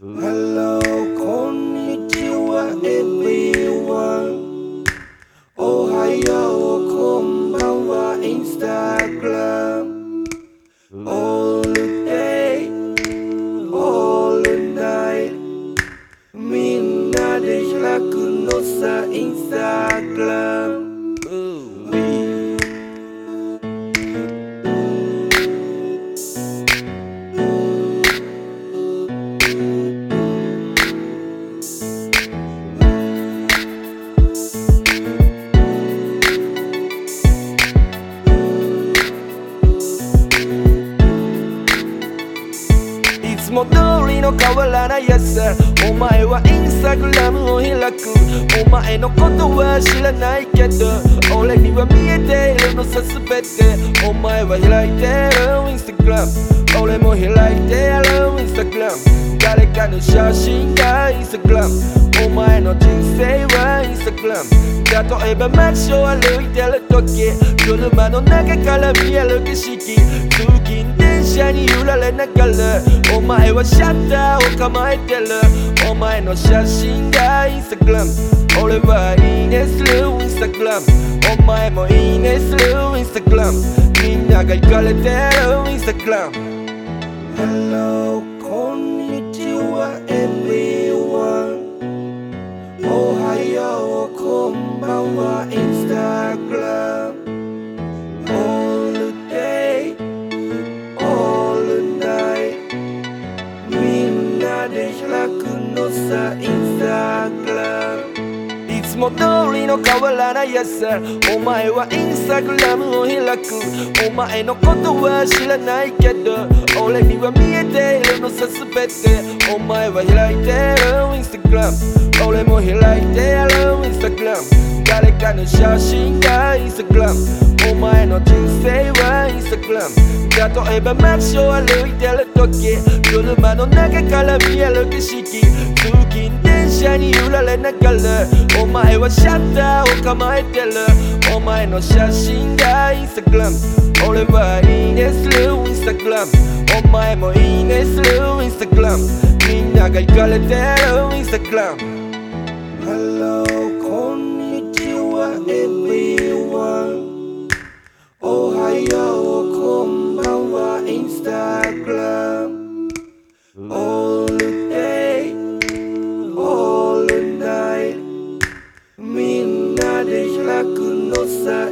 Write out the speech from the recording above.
Hello こんにちは everyone おはようこんばんは Instagram All day All night みんなで開くのさ Instagram も通りの変わらない朝お前はインスタグラムを開く。お前のことは知らないけど。俺には見えているのさ全て。お前は開いてるインスタグラム。俺も開いてるインスタグラム。誰かの写真がインスタグラム。お前の人生はインスタグラム。例えば街を歩いてる時車の中から見える景色通勤電車に揺られながら。お前はシャッターを構えてる。お前の写真がインスタグラム。俺はいいねするインスタグラム。お前もいいねするインスタグラム。みんなが行かれてるインスタグラム。Hello こさ Instagram いつも通りの変わらない朝お前はインスタグラムを開く。お前のことは知らないけど俺には見えているのさ全て。お前は開いてるインスタグラム俺も開いてるインスタグラム誰かの写真がインスタグラムお前の人生はインスタグラム例えば街を歩いてる時車の中から見える景色。近電車に揺られながらお前はシャッターを構えてる。お前の写真がインスタグラム。俺はいいねするインスタグラム。お前もいいねするインスタグラム。みんなが行かれてるインスタグラム。Hello こんにちは。E v des lacs, nos ça,